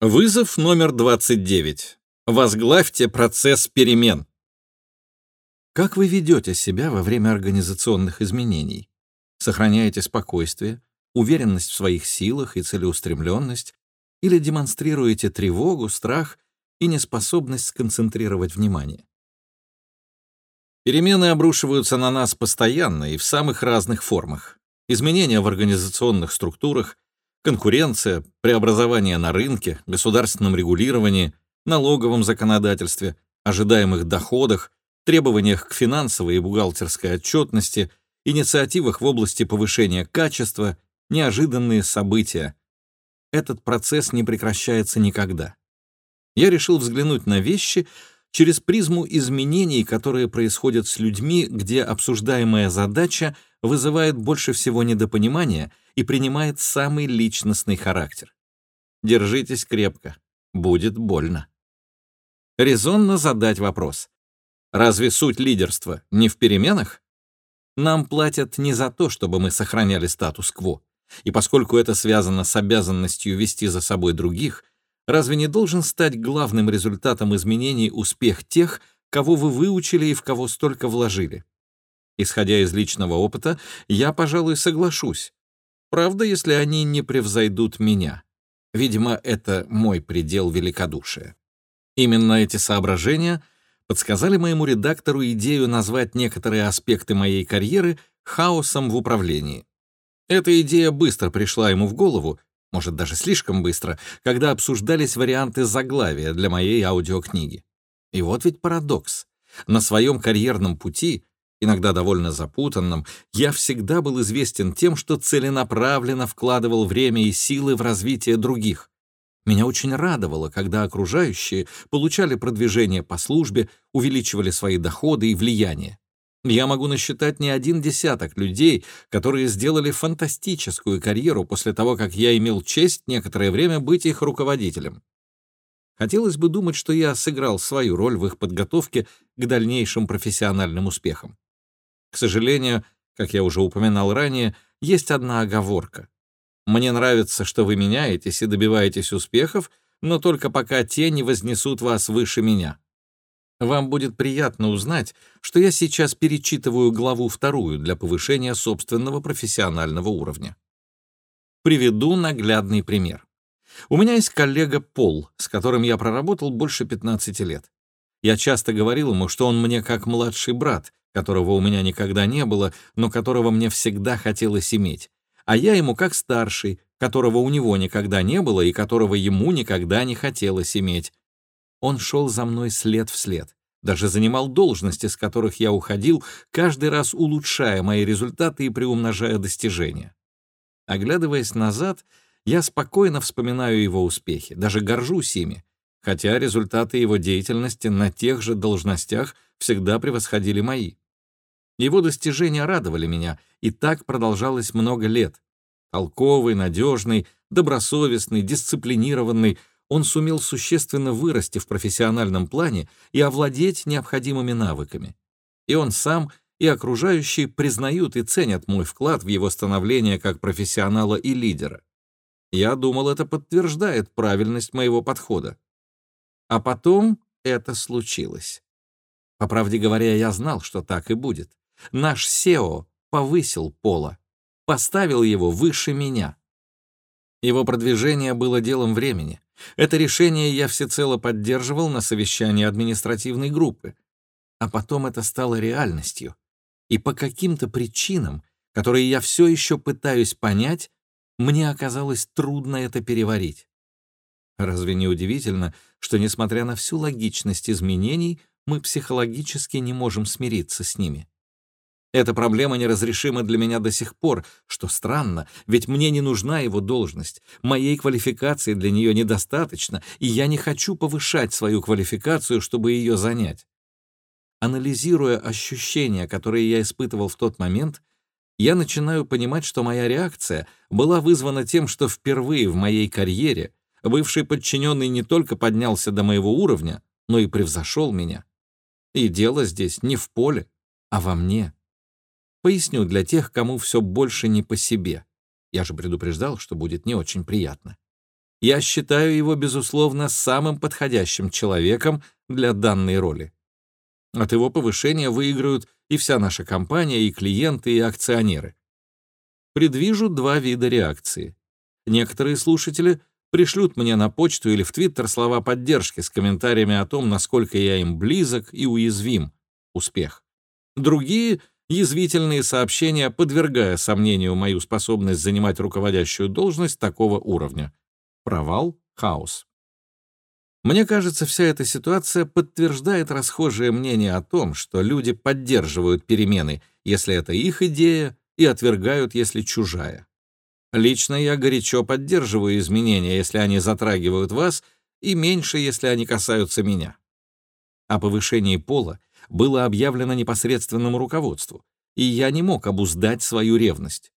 Вызов номер 29. Возглавьте процесс перемен. Как вы ведете себя во время организационных изменений? Сохраняете спокойствие, уверенность в своих силах и целеустремленность, или демонстрируете тревогу, страх и неспособность сконцентрировать внимание? Перемены обрушиваются на нас постоянно и в самых разных формах. Изменения в организационных структурах — конкуренция, преобразование на рынке, государственном регулировании, налоговом законодательстве, ожидаемых доходах, требованиях к финансовой и бухгалтерской отчетности, инициативах в области повышения качества, неожиданные события. Этот процесс не прекращается никогда. Я решил взглянуть на вещи через призму изменений, которые происходят с людьми, где обсуждаемая задача вызывает больше всего недопонимания и принимает самый личностный характер. Держитесь крепко, будет больно. Резонно задать вопрос. Разве суть лидерства не в переменах? Нам платят не за то, чтобы мы сохраняли статус-кво. И поскольку это связано с обязанностью вести за собой других, разве не должен стать главным результатом изменений успех тех, кого вы выучили и в кого столько вложили? Исходя из личного опыта, я, пожалуй, соглашусь. Правда, если они не превзойдут меня. Видимо, это мой предел великодушия. Именно эти соображения подсказали моему редактору идею назвать некоторые аспекты моей карьеры хаосом в управлении. Эта идея быстро пришла ему в голову, может, даже слишком быстро, когда обсуждались варианты заглавия для моей аудиокниги. И вот ведь парадокс. На своем карьерном пути иногда довольно запутанном, я всегда был известен тем, что целенаправленно вкладывал время и силы в развитие других. Меня очень радовало, когда окружающие получали продвижение по службе, увеличивали свои доходы и влияние. Я могу насчитать не один десяток людей, которые сделали фантастическую карьеру после того, как я имел честь некоторое время быть их руководителем. Хотелось бы думать, что я сыграл свою роль в их подготовке к дальнейшим профессиональным успехам. К сожалению, как я уже упоминал ранее, есть одна оговорка. Мне нравится, что вы меняетесь и добиваетесь успехов, но только пока те не вознесут вас выше меня. Вам будет приятно узнать, что я сейчас перечитываю главу вторую для повышения собственного профессионального уровня. Приведу наглядный пример. У меня есть коллега Пол, с которым я проработал больше 15 лет. Я часто говорил ему, что он мне как младший брат, которого у меня никогда не было, но которого мне всегда хотелось иметь, а я ему как старший, которого у него никогда не было и которого ему никогда не хотелось иметь. Он шел за мной след в след, даже занимал должности, с которых я уходил, каждый раз улучшая мои результаты и приумножая достижения. Оглядываясь назад, я спокойно вспоминаю его успехи, даже горжусь ими, хотя результаты его деятельности на тех же должностях всегда превосходили мои. Его достижения радовали меня, и так продолжалось много лет. Толковый, надежный, добросовестный, дисциплинированный, он сумел существенно вырасти в профессиональном плане и овладеть необходимыми навыками. И он сам, и окружающие признают и ценят мой вклад в его становление как профессионала и лидера. Я думал, это подтверждает правильность моего подхода. А потом это случилось. По правде говоря, я знал, что так и будет. Наш SEO повысил Пола, поставил его выше меня. Его продвижение было делом времени. Это решение я всецело поддерживал на совещании административной группы. А потом это стало реальностью. И по каким-то причинам, которые я все еще пытаюсь понять, мне оказалось трудно это переварить. Разве не удивительно, что, несмотря на всю логичность изменений, мы психологически не можем смириться с ними? Эта проблема неразрешима для меня до сих пор, что странно, ведь мне не нужна его должность, моей квалификации для нее недостаточно, и я не хочу повышать свою квалификацию, чтобы ее занять. Анализируя ощущения, которые я испытывал в тот момент, я начинаю понимать, что моя реакция была вызвана тем, что впервые в моей карьере бывший подчиненный не только поднялся до моего уровня, но и превзошел меня. И дело здесь не в поле, а во мне. Поясню для тех, кому все больше не по себе. Я же предупреждал, что будет не очень приятно. Я считаю его, безусловно, самым подходящим человеком для данной роли. От его повышения выиграют и вся наша компания, и клиенты, и акционеры. Предвижу два вида реакции. Некоторые слушатели пришлют мне на почту или в Твиттер слова поддержки с комментариями о том, насколько я им близок и уязвим. Успех. Другие — язвительные сообщения, подвергая сомнению мою способность занимать руководящую должность такого уровня. Провал, хаос. Мне кажется, вся эта ситуация подтверждает расхожее мнение о том, что люди поддерживают перемены, если это их идея, и отвергают, если чужая. Лично я горячо поддерживаю изменения, если они затрагивают вас, и меньше, если они касаются меня. О повышении пола было объявлено непосредственному руководству, и я не мог обуздать свою ревность.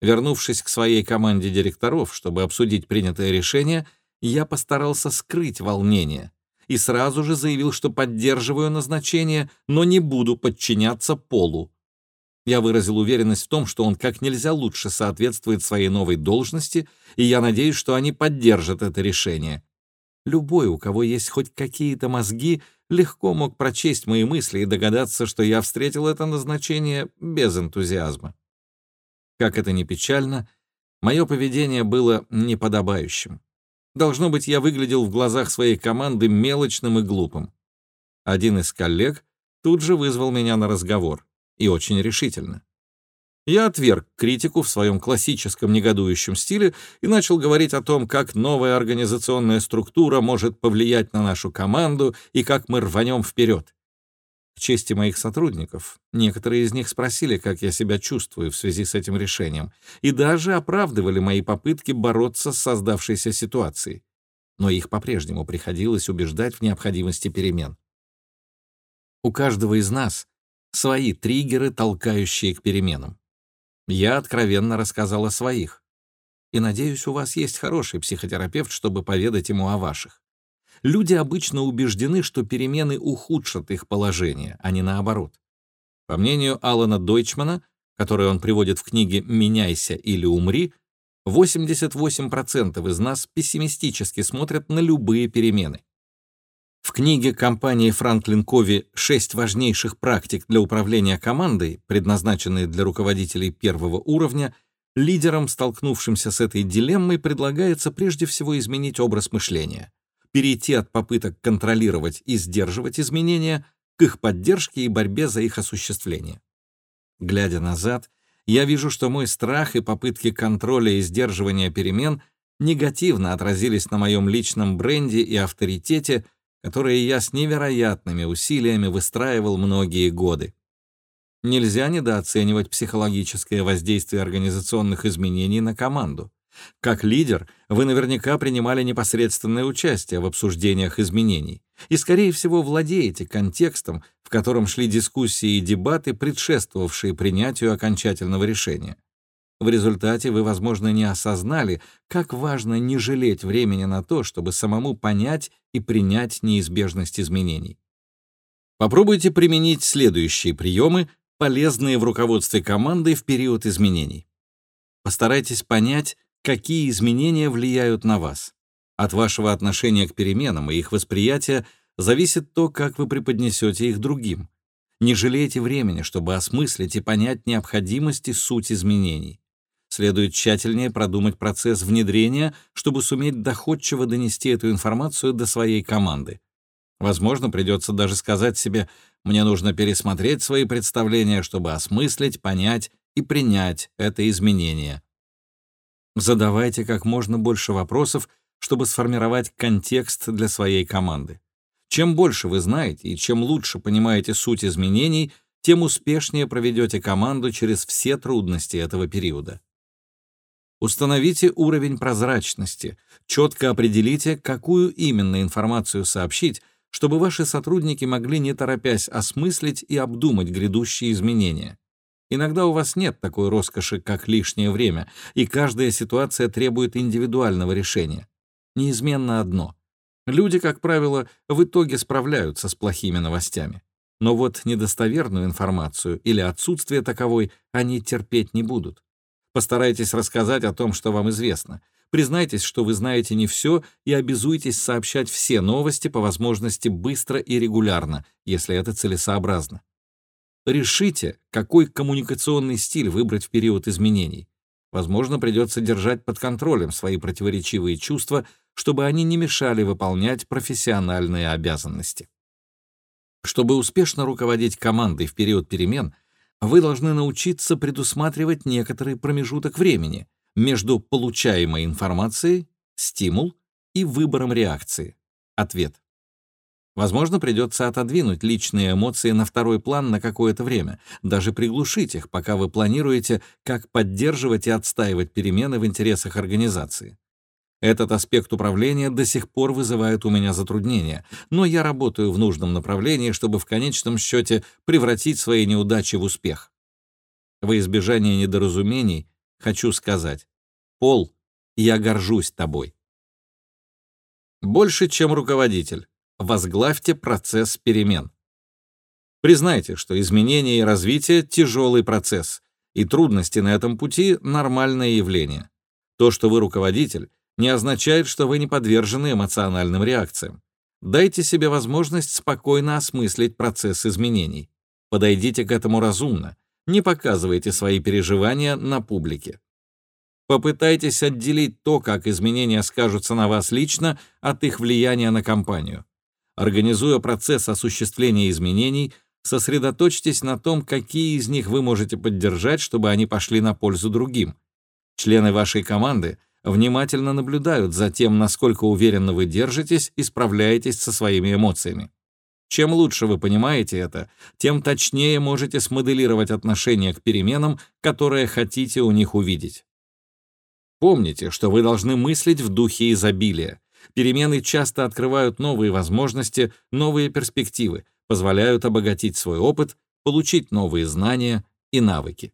Вернувшись к своей команде директоров, чтобы обсудить принятое решение, я постарался скрыть волнение и сразу же заявил, что поддерживаю назначение, но не буду подчиняться полу. Я выразил уверенность в том, что он как нельзя лучше соответствует своей новой должности, и я надеюсь, что они поддержат это решение. Любой, у кого есть хоть какие-то мозги, легко мог прочесть мои мысли и догадаться, что я встретил это назначение без энтузиазма. Как это ни печально, мое поведение было неподобающим. Должно быть, я выглядел в глазах своей команды мелочным и глупым. Один из коллег тут же вызвал меня на разговор, и очень решительно. Я отверг критику в своем классическом негодующем стиле и начал говорить о том, как новая организационная структура может повлиять на нашу команду и как мы рванем вперед. К чести моих сотрудников, некоторые из них спросили, как я себя чувствую в связи с этим решением, и даже оправдывали мои попытки бороться с создавшейся ситуацией. Но их по-прежнему приходилось убеждать в необходимости перемен. У каждого из нас свои триггеры, толкающие к переменам. Я откровенно рассказал о своих. И надеюсь, у вас есть хороший психотерапевт, чтобы поведать ему о ваших. Люди обычно убеждены, что перемены ухудшат их положение, а не наоборот. По мнению Алана Дойчмана, который он приводит в книге «Меняйся или умри», 88% из нас пессимистически смотрят на любые перемены. В книге компании Франклин Кови «Шесть важнейших практик для управления командой», предназначенные для руководителей первого уровня, лидерам, столкнувшимся с этой дилеммой, предлагается прежде всего изменить образ мышления, перейти от попыток контролировать и сдерживать изменения к их поддержке и борьбе за их осуществление. Глядя назад, я вижу, что мой страх и попытки контроля и сдерживания перемен негативно отразились на моем личном бренде и авторитете — которые я с невероятными усилиями выстраивал многие годы. Нельзя недооценивать психологическое воздействие организационных изменений на команду. Как лидер, вы наверняка принимали непосредственное участие в обсуждениях изменений и, скорее всего, владеете контекстом, в котором шли дискуссии и дебаты, предшествовавшие принятию окончательного решения. В результате вы, возможно, не осознали, как важно не жалеть времени на то, чтобы самому понять и принять неизбежность изменений. Попробуйте применить следующие приемы, полезные в руководстве командой в период изменений. Постарайтесь понять, какие изменения влияют на вас. От вашего отношения к переменам и их восприятия зависит то, как вы преподнесете их другим. Не жалейте времени, чтобы осмыслить и понять необходимость и суть изменений. Следует тщательнее продумать процесс внедрения, чтобы суметь доходчиво донести эту информацию до своей команды. Возможно, придется даже сказать себе, мне нужно пересмотреть свои представления, чтобы осмыслить, понять и принять это изменение. Задавайте как можно больше вопросов, чтобы сформировать контекст для своей команды. Чем больше вы знаете и чем лучше понимаете суть изменений, тем успешнее проведете команду через все трудности этого периода. Установите уровень прозрачности, четко определите, какую именно информацию сообщить, чтобы ваши сотрудники могли не торопясь осмыслить и обдумать грядущие изменения. Иногда у вас нет такой роскоши, как лишнее время, и каждая ситуация требует индивидуального решения. Неизменно одно. Люди, как правило, в итоге справляются с плохими новостями. Но вот недостоверную информацию или отсутствие таковой они терпеть не будут. Постарайтесь рассказать о том, что вам известно. Признайтесь, что вы знаете не все, и обязуйтесь сообщать все новости по возможности быстро и регулярно, если это целесообразно. Решите, какой коммуникационный стиль выбрать в период изменений. Возможно, придется держать под контролем свои противоречивые чувства, чтобы они не мешали выполнять профессиональные обязанности. Чтобы успешно руководить командой в период перемен, вы должны научиться предусматривать некоторый промежуток времени между получаемой информацией, стимул и выбором реакции, ответ. Возможно, придется отодвинуть личные эмоции на второй план на какое-то время, даже приглушить их, пока вы планируете, как поддерживать и отстаивать перемены в интересах организации. Этот аспект управления до сих пор вызывает у меня затруднения, но я работаю в нужном направлении, чтобы в конечном счете превратить свои неудачи в успех. Во избежание недоразумений хочу сказать, Пол, я горжусь тобой. Больше, чем руководитель, возглавьте процесс перемен. Признайте, что изменение и развитие — тяжелый процесс, и трудности на этом пути — нормальное явление. То, что вы руководитель, не означает, что вы не подвержены эмоциональным реакциям. Дайте себе возможность спокойно осмыслить процесс изменений. Подойдите к этому разумно. Не показывайте свои переживания на публике. Попытайтесь отделить то, как изменения скажутся на вас лично, от их влияния на компанию. Организуя процесс осуществления изменений, сосредоточьтесь на том, какие из них вы можете поддержать, чтобы они пошли на пользу другим. Члены вашей команды — внимательно наблюдают за тем, насколько уверенно вы держитесь и справляетесь со своими эмоциями. Чем лучше вы понимаете это, тем точнее можете смоделировать отношение к переменам, которые хотите у них увидеть. Помните, что вы должны мыслить в духе изобилия. Перемены часто открывают новые возможности, новые перспективы, позволяют обогатить свой опыт, получить новые знания и навыки.